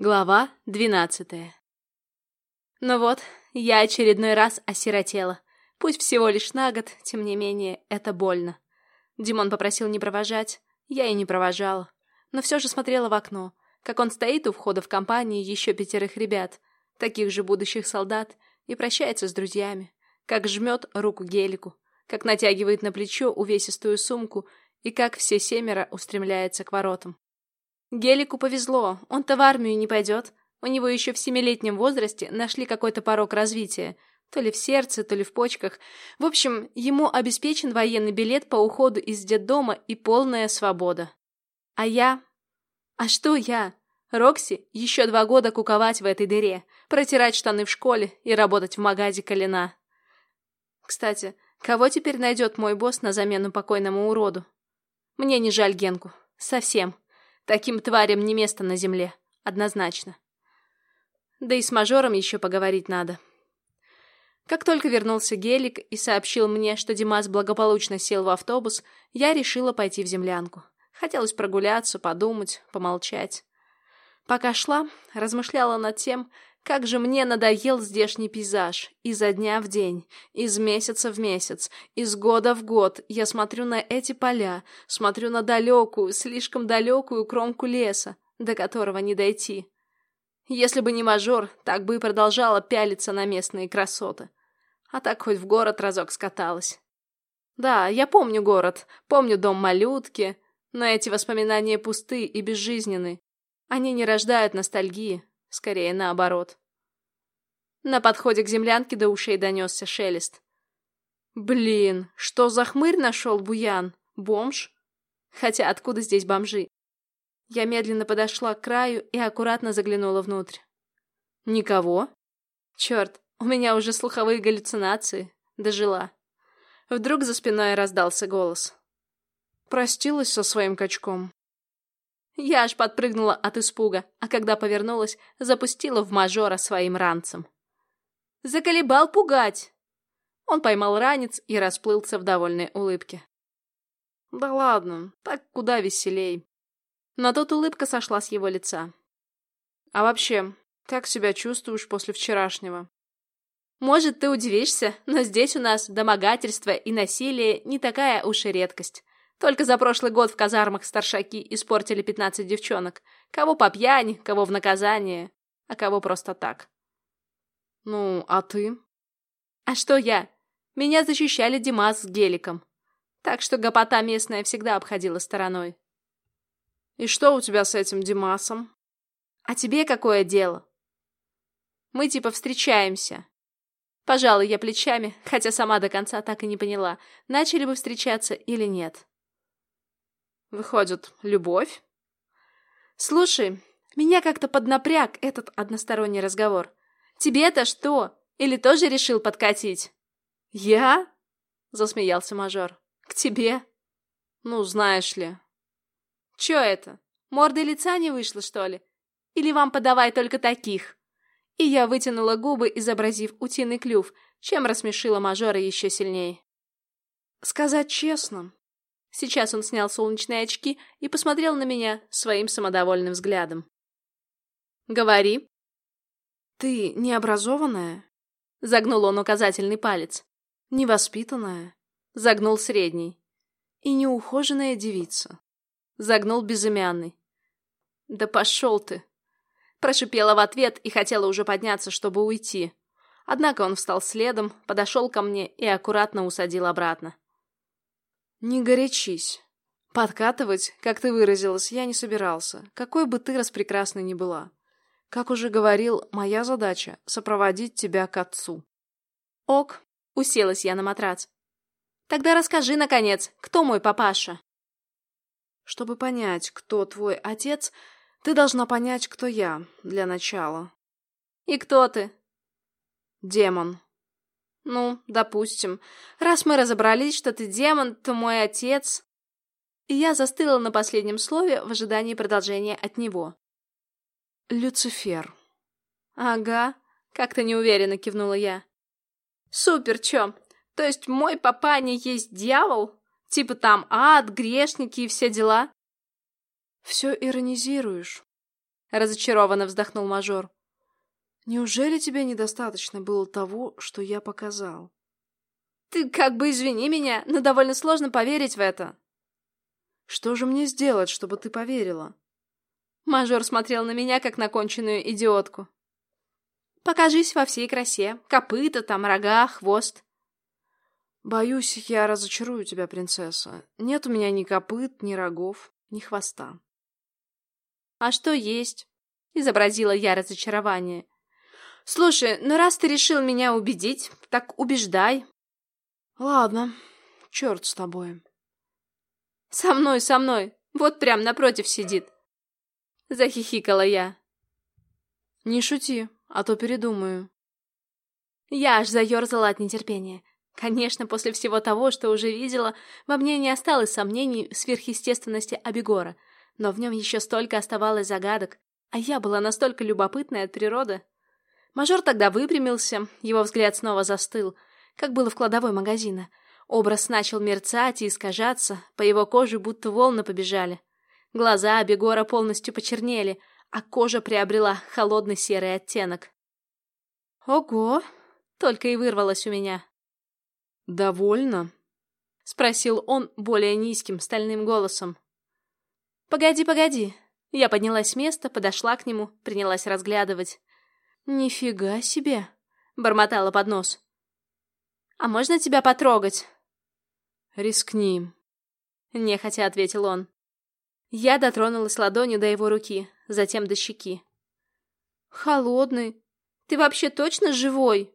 Глава двенадцатая Ну вот, я очередной раз осиротела. Пусть всего лишь на год, тем не менее, это больно. Димон попросил не провожать, я и не провожала. Но все же смотрела в окно, как он стоит у входа в компании еще пятерых ребят, таких же будущих солдат, и прощается с друзьями, как жмет руку Гелику, как натягивает на плечо увесистую сумку и как все семеро устремляется к воротам. Гелику повезло, он-то в армию не пойдет. У него еще в семилетнем возрасте нашли какой-то порог развития. То ли в сердце, то ли в почках. В общем, ему обеспечен военный билет по уходу из детдома и полная свобода. А я? А что я? Рокси еще два года куковать в этой дыре, протирать штаны в школе и работать в магазе Калина. Кстати, кого теперь найдет мой босс на замену покойному уроду? Мне не жаль Генку. Совсем. Таким тварям не место на земле. Однозначно. Да и с мажором еще поговорить надо. Как только вернулся Гелик и сообщил мне, что Димас благополучно сел в автобус, я решила пойти в землянку. Хотелось прогуляться, подумать, помолчать. Пока шла, размышляла над тем, как же мне надоел здешний пейзаж. Изо дня в день, из месяца в месяц, из года в год я смотрю на эти поля, смотрю на далекую, слишком далекую кромку леса, до которого не дойти. Если бы не мажор, так бы и продолжала пялиться на местные красоты. А так хоть в город разок скаталась. Да, я помню город, помню дом малютки, но эти воспоминания пусты и безжизненны. Они не рождают ностальгии, Скорее наоборот. На подходе к землянке до ушей донесся шелест. Блин, что за хмырь нашел Буян? Бомж? Хотя откуда здесь бомжи? Я медленно подошла к краю и аккуратно заглянула внутрь. Никого? Черт, у меня уже слуховые галлюцинации. Дожила. Вдруг за спиной раздался голос. Простилась со своим качком. Я аж подпрыгнула от испуга, а когда повернулась, запустила в мажора своим ранцем. «Заколебал пугать!» Он поймал ранец и расплылся в довольной улыбке. «Да ладно, так куда веселей». Но тут улыбка сошла с его лица. «А вообще, как себя чувствуешь после вчерашнего?» «Может, ты удивишься, но здесь у нас домогательство и насилие не такая уж и редкость. Только за прошлый год в казармах старшаки испортили пятнадцать девчонок. Кого по пьяни, кого в наказание, а кого просто так. Ну, а ты? А что я? Меня защищали Димас с геликом. Так что гопота местная всегда обходила стороной. И что у тебя с этим Димасом? А тебе какое дело? Мы типа встречаемся. Пожалуй, я плечами, хотя сама до конца так и не поняла, начали бы встречаться или нет. Выходит, любовь? Слушай, меня как-то поднапряг этот односторонний разговор. Тебе-то что? Или тоже решил подкатить? Я? Засмеялся мажор. К тебе? Ну, знаешь ли. Чё это? Морды лица не вышло, что ли? Или вам подавай только таких? И я вытянула губы, изобразив утиный клюв, чем рассмешила мажора еще сильнее. Сказать честно, Сейчас он снял солнечные очки и посмотрел на меня своим самодовольным взглядом. «Говори». «Ты необразованная?» Загнул он указательный палец. «Невоспитанная?» Загнул средний. «И неухоженная девица?» Загнул безымянный. «Да пошел ты!» Прошипела в ответ и хотела уже подняться, чтобы уйти. Однако он встал следом, подошел ко мне и аккуратно усадил обратно. «Не горячись. Подкатывать, как ты выразилась, я не собирался, какой бы ты распрекрасной ни была. Как уже говорил, моя задача — сопроводить тебя к отцу». «Ок», — уселась я на матрац. «Тогда расскажи, наконец, кто мой папаша?» «Чтобы понять, кто твой отец, ты должна понять, кто я, для начала». «И кто ты?» «Демон», ну, допустим. Раз мы разобрались, что ты демон, то мой отец... И я застыла на последнем слове в ожидании продолжения от него. Люцифер. Ага, как-то неуверенно кивнула я. Супер, чё? То есть мой папа не есть дьявол? Типа там ад, грешники и все дела? Все иронизируешь. Разочарованно вздохнул мажор. Неужели тебе недостаточно было того, что я показал? Ты как бы извини меня, но довольно сложно поверить в это. Что же мне сделать, чтобы ты поверила? Мажор смотрел на меня, как на конченую идиотку. Покажись во всей красе. Копыта, там рога, хвост. Боюсь, я разочарую тебя, принцесса. Нет у меня ни копыт, ни рогов, ни хвоста. А что есть? Изобразила я разочарование. Слушай, ну раз ты решил меня убедить, так убеждай. Ладно, черт с тобой. Со мной, со мной. Вот прям напротив сидит. Захихикала я. Не шути, а то передумаю. Я аж заерзала от нетерпения. Конечно, после всего того, что уже видела, во мне не осталось сомнений в сверхъестественности Абегора, но в нем еще столько оставалось загадок, а я была настолько любопытной от природы. Мажор тогда выпрямился, его взгляд снова застыл, как было в кладовой магазина. Образ начал мерцать и искажаться, по его коже будто волны побежали. Глаза Абегора полностью почернели, а кожа приобрела холодный серый оттенок. «Ого!» — только и вырвалось у меня. «Довольно?» — спросил он более низким, стальным голосом. «Погоди, погоди!» Я поднялась с места, подошла к нему, принялась разглядывать. «Нифига себе!» — бормотала под нос. «А можно тебя потрогать?» «Рискни», — нехотя ответил он. Я дотронулась ладонью до его руки, затем до щеки. «Холодный. Ты вообще точно живой?»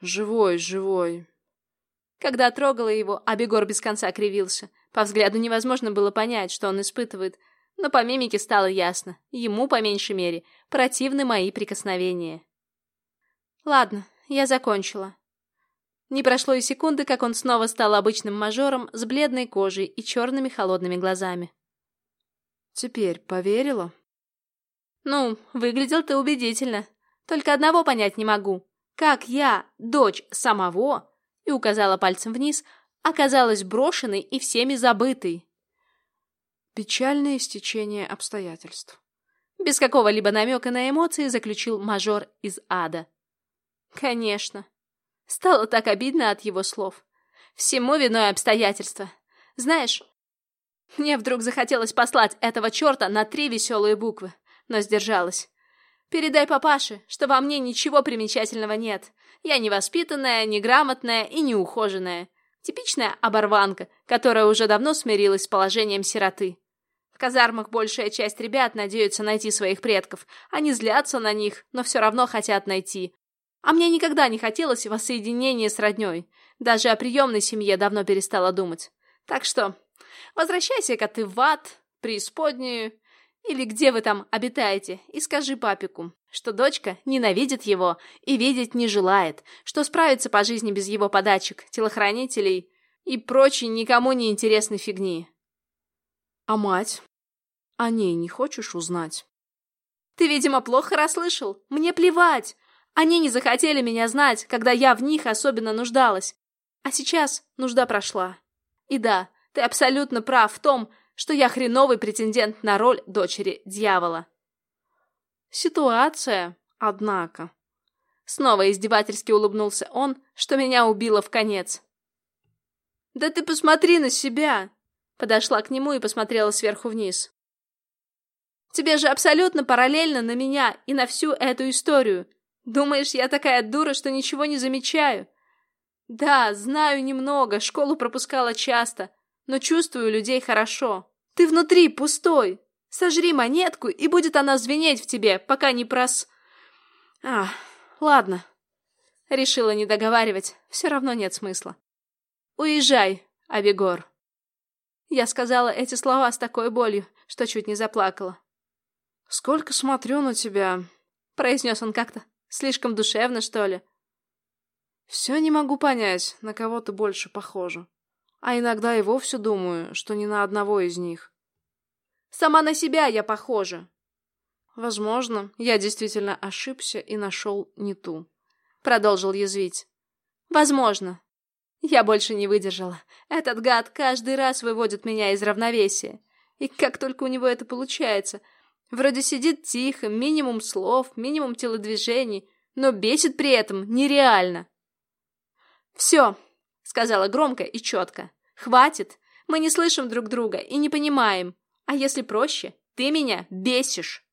Живой, живой. Когда трогала его, Абегор без конца кривился. По взгляду невозможно было понять, что он испытывает, но по мимике стало ясно. Ему, по меньшей мере, противны мои прикосновения. Ладно, я закончила. Не прошло и секунды, как он снова стал обычным мажором с бледной кожей и черными холодными глазами. Теперь поверила? Ну, выглядел ты убедительно. Только одного понять не могу как я, дочь самого, и указала пальцем вниз, оказалась брошенной и всеми забытой. Печальное стечение обстоятельств. Без какого-либо намека на эмоции заключил мажор из ада. Конечно. Стало так обидно от его слов. Всему виной обстоятельства. Знаешь, мне вдруг захотелось послать этого черта на три веселые буквы, но сдержалась. Передай папаше, что во мне ничего примечательного нет. Я невоспитанная, неграмотная и неухоженная. Типичная оборванка, которая уже давно смирилась с положением сироты. В казармах большая часть ребят надеются найти своих предков. Они злятся на них, но все равно хотят найти. А мне никогда не хотелось воссоединения с родней. Даже о приемной семье давно перестала думать. Так что возвращайся-ка ты в ад, преисподнюю, или где вы там обитаете, и скажи папику, что дочка ненавидит его и видеть не желает, что справится по жизни без его подачек, телохранителей и прочей никому не интересной фигни. А мать? О ней не хочешь узнать? Ты, видимо, плохо расслышал. Мне плевать. Они не захотели меня знать, когда я в них особенно нуждалась. А сейчас нужда прошла. И да, ты абсолютно прав в том, что я хреновый претендент на роль дочери дьявола. Ситуация, однако. Снова издевательски улыбнулся он, что меня убило в конец. «Да ты посмотри на себя!» Подошла к нему и посмотрела сверху вниз. «Тебе же абсолютно параллельно на меня и на всю эту историю. Думаешь, я такая дура, что ничего не замечаю? Да, знаю немного, школу пропускала часто, но чувствую людей хорошо. Ты внутри пустой. Сожри монетку, и будет она звенеть в тебе, пока не прос... А, ладно. Решила не договаривать, все равно нет смысла. Уезжай, Абегор. Я сказала эти слова с такой болью, что чуть не заплакала. «Сколько смотрю на тебя», — произнес он как-то. Слишком душевно, что ли? «Все не могу понять, на кого ты больше похожа. А иногда и вовсе думаю, что ни на одного из них. Сама на себя я похожа. Возможно, я действительно ошибся и нашел не ту. Продолжил язвить. Возможно. Я больше не выдержала. Этот гад каждый раз выводит меня из равновесия. И как только у него это получается, Вроде сидит тихо, минимум слов, минимум телодвижений, но бесит при этом нереально. «Все», — сказала громко и четко. «Хватит. Мы не слышим друг друга и не понимаем. А если проще, ты меня бесишь».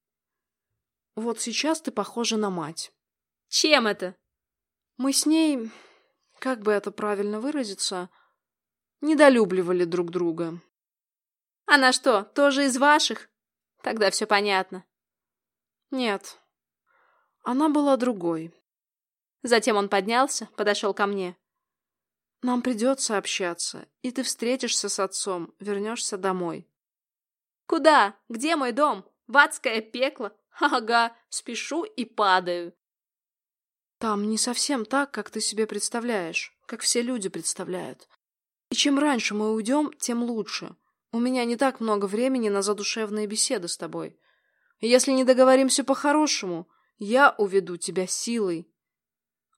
«Вот сейчас ты похожа на мать». «Чем это?» «Мы с ней, как бы это правильно выразиться, недолюбливали друг друга». «Она что, тоже из ваших?» Тогда все понятно. Нет, она была другой. Затем он поднялся, подошел ко мне. Нам придется общаться, и ты встретишься с отцом, вернешься домой. Куда? Где мой дом? В адское пекло? Ага, спешу и падаю. Там не совсем так, как ты себе представляешь, как все люди представляют. И чем раньше мы уйдем, тем лучше. У меня не так много времени на задушевные беседы с тобой. Если не договоримся по-хорошему, я уведу тебя силой.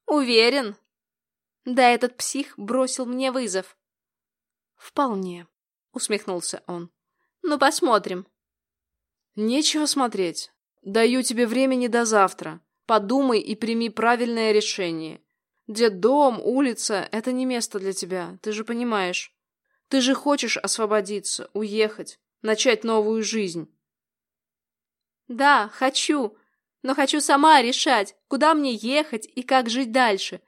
Уверен? Да этот псих бросил мне вызов. Вполне, усмехнулся он. Ну, посмотрим. Нечего смотреть. Даю тебе времени до завтра. Подумай и прими правильное решение. Дом, улица — это не место для тебя, ты же понимаешь. Ты же хочешь освободиться, уехать, начать новую жизнь. Да, хочу, но хочу сама решать, куда мне ехать и как жить дальше.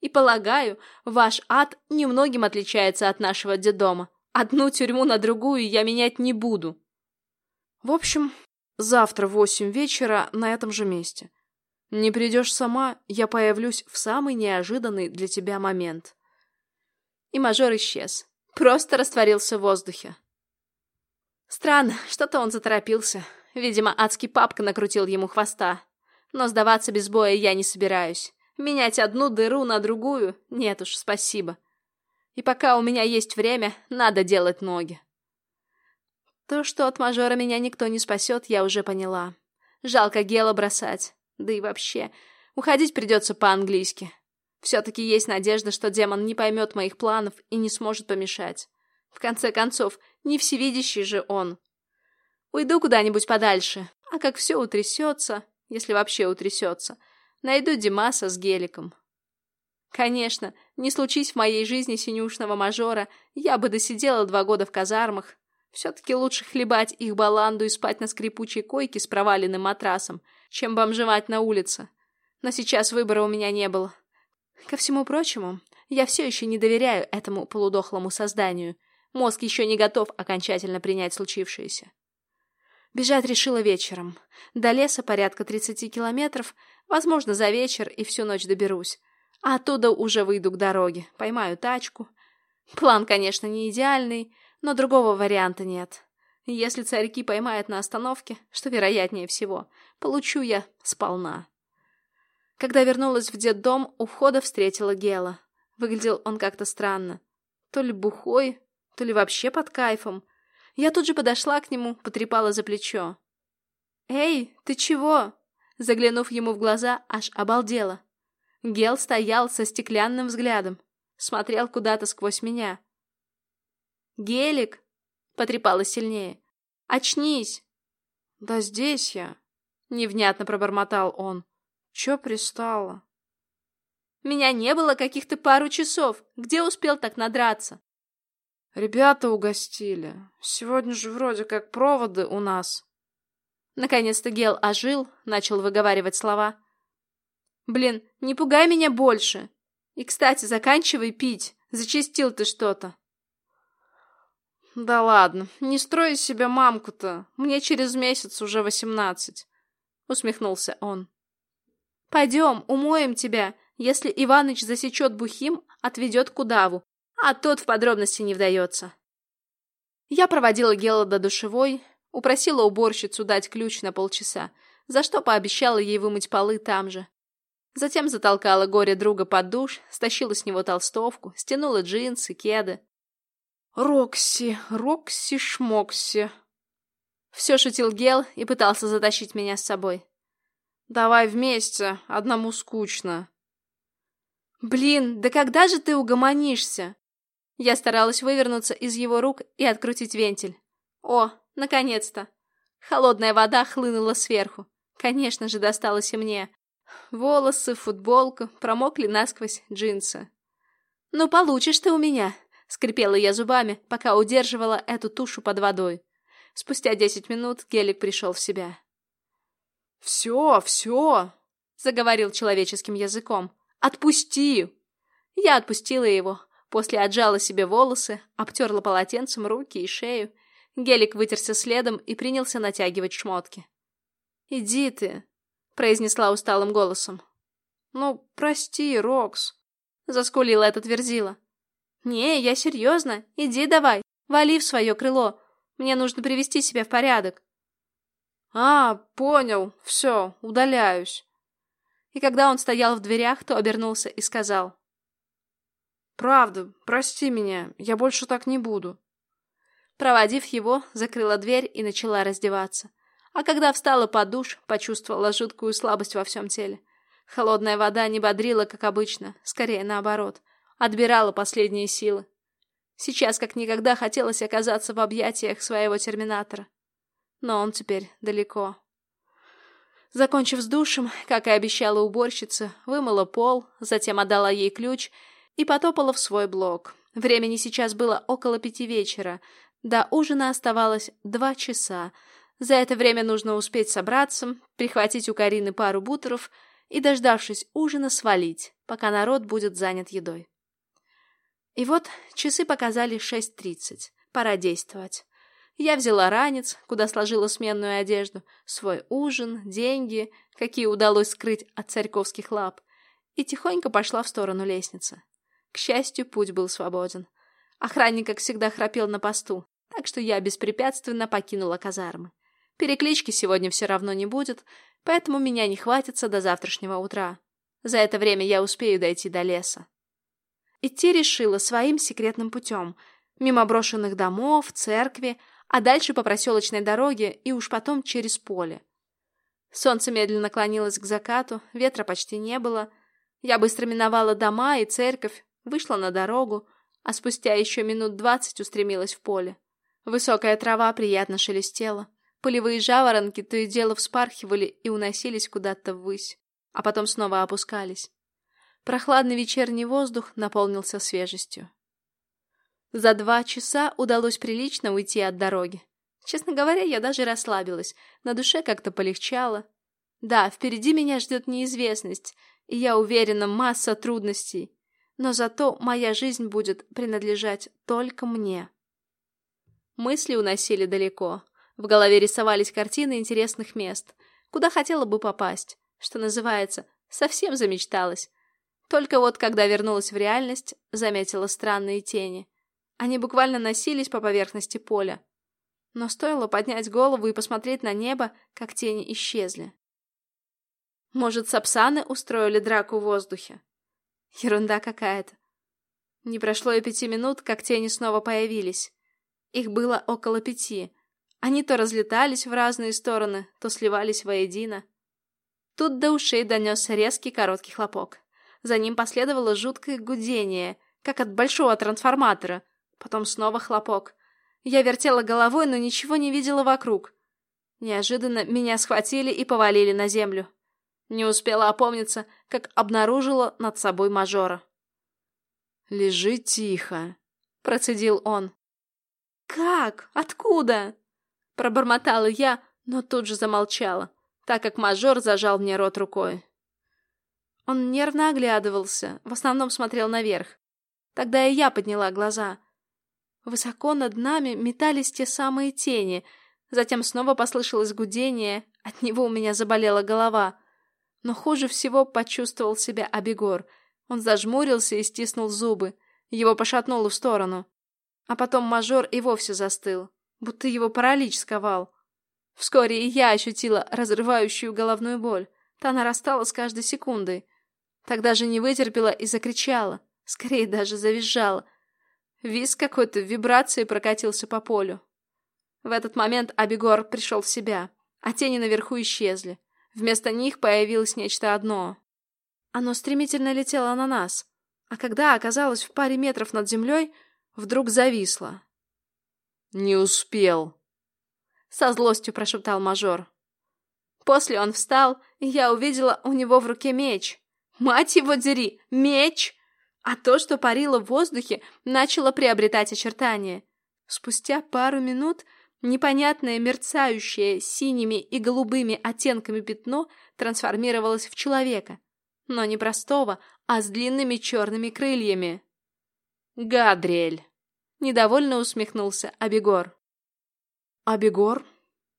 И полагаю, ваш ад немногим отличается от нашего детдома. Одну тюрьму на другую я менять не буду. В общем, завтра в восемь вечера на этом же месте. Не придешь сама, я появлюсь в самый неожиданный для тебя момент. И мажор исчез. Просто растворился в воздухе. Странно, что-то он заторопился. Видимо, адский папка накрутил ему хвоста. Но сдаваться без боя я не собираюсь. Менять одну дыру на другую? Нет уж, спасибо. И пока у меня есть время, надо делать ноги. То, что от мажора меня никто не спасет, я уже поняла. Жалко Гела бросать. Да и вообще, уходить придется по-английски. Все-таки есть надежда, что демон не поймет моих планов и не сможет помешать. В конце концов, не всевидящий же он. Уйду куда-нибудь подальше, а как все утрясется, если вообще утрясется, найду Димаса с геликом. Конечно, не случись в моей жизни синюшного мажора, я бы досидела два года в казармах. Все-таки лучше хлебать их баланду и спать на скрипучей койке с проваленным матрасом, чем бомжевать на улице. Но сейчас выбора у меня не было. Ко всему прочему, я все еще не доверяю этому полудохлому созданию. Мозг еще не готов окончательно принять случившееся. Бежать решила вечером. До леса порядка 30 километров, возможно, за вечер и всю ночь доберусь. А оттуда уже выйду к дороге, поймаю тачку. План, конечно, не идеальный, но другого варианта нет. Если царьки поймают на остановке, что вероятнее всего, получу я сполна. Когда вернулась в детдом, у входа встретила Гела. Выглядел он как-то странно. То ли бухой, то ли вообще под кайфом. Я тут же подошла к нему, потрепала за плечо. «Эй, ты чего?» Заглянув ему в глаза, аж обалдела. Гел стоял со стеклянным взглядом. Смотрел куда-то сквозь меня. «Гелик!» — потрепала сильнее. «Очнись!» «Да здесь я!» — невнятно пробормотал он. Чё пристала? Меня не было каких-то пару часов. Где успел так надраться? Ребята угостили. Сегодня же вроде как проводы у нас. Наконец-то Гел ожил, начал выговаривать слова. Блин, не пугай меня больше. И, кстати, заканчивай пить. Зачистил ты что-то. Да ладно, не строй из себя мамку-то. Мне через месяц уже восемнадцать. Усмехнулся он. Пойдем, умоем тебя. Если Иваныч засечет Бухим, отведет к удаву, а тот в подробности не вдается. Я проводила Гела до душевой, упросила уборщицу дать ключ на полчаса, за что пообещала ей вымыть полы там же. Затем затолкала горе друга под душ, стащила с него толстовку, стянула джинсы, кеды. «Рокси, Рокси-шмокси!» Все шутил Гел и пытался затащить меня с собой. Давай вместе, одному скучно. Блин, да когда же ты угомонишься? Я старалась вывернуться из его рук и открутить вентиль. О, наконец-то. Холодная вода хлынула сверху. Конечно же, досталось и мне. Волосы, футболка, промокли насквозь джинсы. «Ну, получишь ты у меня!» — скрипела я зубами, пока удерживала эту тушу под водой. Спустя десять минут Гелик пришел в себя. «Все, все!» — заговорил человеческим языком. «Отпусти!» Я отпустила его, после отжала себе волосы, обтерла полотенцем руки и шею. Гелик вытерся следом и принялся натягивать шмотки. «Иди ты!» — произнесла усталым голосом. «Ну, прости, Рокс!» — заскулила этот верзила. «Не, я серьезно. Иди давай, вали в свое крыло. Мне нужно привести себя в порядок». «А, понял. Все, удаляюсь». И когда он стоял в дверях, то обернулся и сказал. «Правда, прости меня, я больше так не буду». Проводив его, закрыла дверь и начала раздеваться. А когда встала под душ, почувствовала жуткую слабость во всем теле. Холодная вода не бодрила, как обычно, скорее наоборот. Отбирала последние силы. Сейчас как никогда хотелось оказаться в объятиях своего терминатора. Но он теперь далеко. Закончив с душем, как и обещала уборщица, вымыла пол, затем отдала ей ключ и потопала в свой блок. Времени сейчас было около пяти вечера. До ужина оставалось два часа. За это время нужно успеть собраться, прихватить у Карины пару бутеров и, дождавшись ужина, свалить, пока народ будет занят едой. И вот часы показали шесть тридцать. Пора действовать. Я взяла ранец, куда сложила сменную одежду, свой ужин, деньги, какие удалось скрыть от царьковских лап, и тихонько пошла в сторону лестницы. К счастью, путь был свободен. Охранник, как всегда, храпел на посту, так что я беспрепятственно покинула казармы. Переклички сегодня все равно не будет, поэтому меня не хватится до завтрашнего утра. За это время я успею дойти до леса. Идти решила своим секретным путем, мимо брошенных домов, церкви, а дальше по проселочной дороге и уж потом через поле. Солнце медленно клонилось к закату, ветра почти не было. Я быстро миновала дома и церковь, вышла на дорогу, а спустя еще минут двадцать устремилась в поле. Высокая трава приятно шелестела. Полевые жаворонки то и дело вспархивали и уносились куда-то ввысь, а потом снова опускались. Прохладный вечерний воздух наполнился свежестью. За два часа удалось прилично уйти от дороги. Честно говоря, я даже расслабилась, на душе как-то полегчало. Да, впереди меня ждет неизвестность, и я уверена, масса трудностей. Но зато моя жизнь будет принадлежать только мне. Мысли уносили далеко. В голове рисовались картины интересных мест, куда хотела бы попасть, что называется, совсем замечталась. Только вот, когда вернулась в реальность, заметила странные тени — они буквально носились по поверхности поля. Но стоило поднять голову и посмотреть на небо, как тени исчезли. Может, сапсаны устроили драку в воздухе? Ерунда какая-то. Не прошло и пяти минут, как тени снова появились. Их было около пяти. Они то разлетались в разные стороны, то сливались воедино. Тут до ушей донесся резкий короткий хлопок. За ним последовало жуткое гудение, как от большого трансформатора, Потом снова хлопок. Я вертела головой, но ничего не видела вокруг. Неожиданно меня схватили и повалили на землю. Не успела опомниться, как обнаружила над собой мажора. «Лежи тихо», — процедил он. «Как? Откуда?» Пробормотала я, но тут же замолчала, так как мажор зажал мне рот рукой. Он нервно оглядывался, в основном смотрел наверх. Тогда и я подняла глаза. Высоко над нами метались те самые тени. Затем снова послышалось гудение, от него у меня заболела голова. Но хуже всего почувствовал себя Абегор. Он зажмурился и стиснул зубы. Его пошатнуло в сторону. А потом мажор и вовсе застыл, будто его паралич сковал. Вскоре и я ощутила разрывающую головную боль. Та нарастала с каждой секундой. Тогда же не вытерпела и закричала. Скорее даже завизжала — Виз какой-то вибрацией прокатился по полю. В этот момент Абигор пришел в себя, а тени наверху исчезли. Вместо них появилось нечто одно. Оно стремительно летело на нас, а когда оказалось в паре метров над землей, вдруг зависло. «Не успел!» Со злостью прошептал мажор. После он встал, и я увидела у него в руке меч. Мать его дери, меч! А то, что парило в воздухе, начало приобретать очертания. Спустя пару минут непонятное мерцающее синими и голубыми оттенками пятно трансформировалось в человека. Но не простого, а с длинными черными крыльями. «Гадриэль!» — недовольно усмехнулся Абегор. «Абегор?»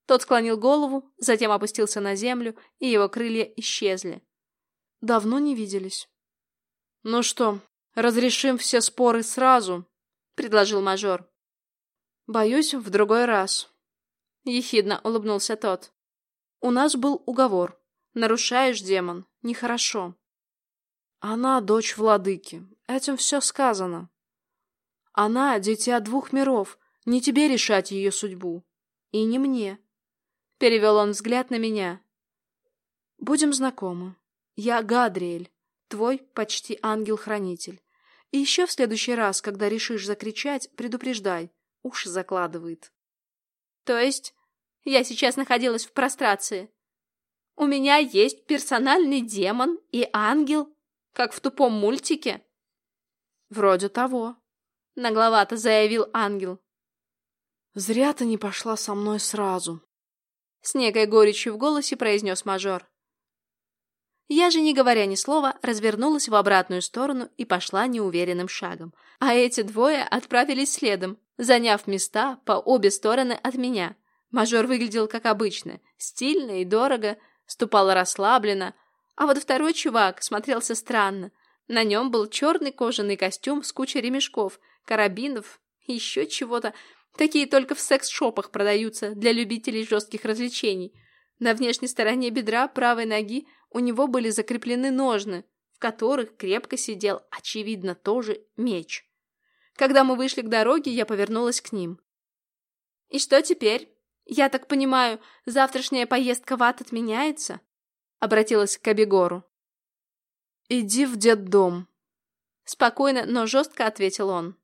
Тот склонил голову, затем опустился на землю, и его крылья исчезли. «Давно не виделись». «Ну что, разрешим все споры сразу?» — предложил мажор. «Боюсь, в другой раз». Ехидно улыбнулся тот. «У нас был уговор. Нарушаешь, демон, нехорошо». «Она дочь владыки. Этим все сказано». «Она — дитя двух миров. Не тебе решать ее судьбу. И не мне». Перевел он взгляд на меня. «Будем знакомы. Я Гадриэль, твой почти ангел-хранитель. И еще в следующий раз, когда решишь закричать, предупреждай. Уши закладывает. То есть я сейчас находилась в прострации. У меня есть персональный демон и ангел, как в тупом мультике? Вроде того. Нагловато заявил ангел. Зря ты не пошла со мной сразу. С некой горечью в голосе произнес мажор. Я же, не говоря ни слова, развернулась в обратную сторону и пошла неуверенным шагом. А эти двое отправились следом, заняв места по обе стороны от меня. Мажор выглядел как обычно, стильно и дорого, ступал расслабленно, а вот второй чувак смотрелся странно. На нем был черный кожаный костюм с кучей ремешков, карабинов еще чего-то. Такие только в секс-шопах продаются для любителей жестких развлечений. На внешней стороне бедра правой ноги у него были закреплены ножны, в которых крепко сидел, очевидно, тоже меч. Когда мы вышли к дороге, я повернулась к ним. «И что теперь? Я так понимаю, завтрашняя поездка в ад отменяется?» Обратилась к Абегору. «Иди в детдом», — спокойно, но жестко ответил он.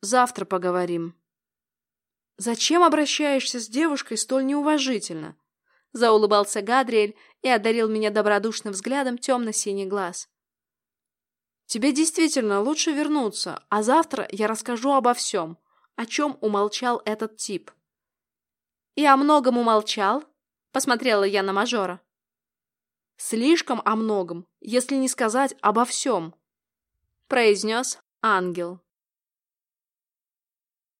«Завтра поговорим». «Зачем обращаешься с девушкой столь неуважительно?» Заулыбался Гадриэль и одарил меня добродушным взглядом темно-синий глаз. «Тебе действительно лучше вернуться, а завтра я расскажу обо всем, о чем умолчал этот тип». «И о многом умолчал?» — посмотрела я на мажора. «Слишком о многом, если не сказать обо всем», — произнес ангел.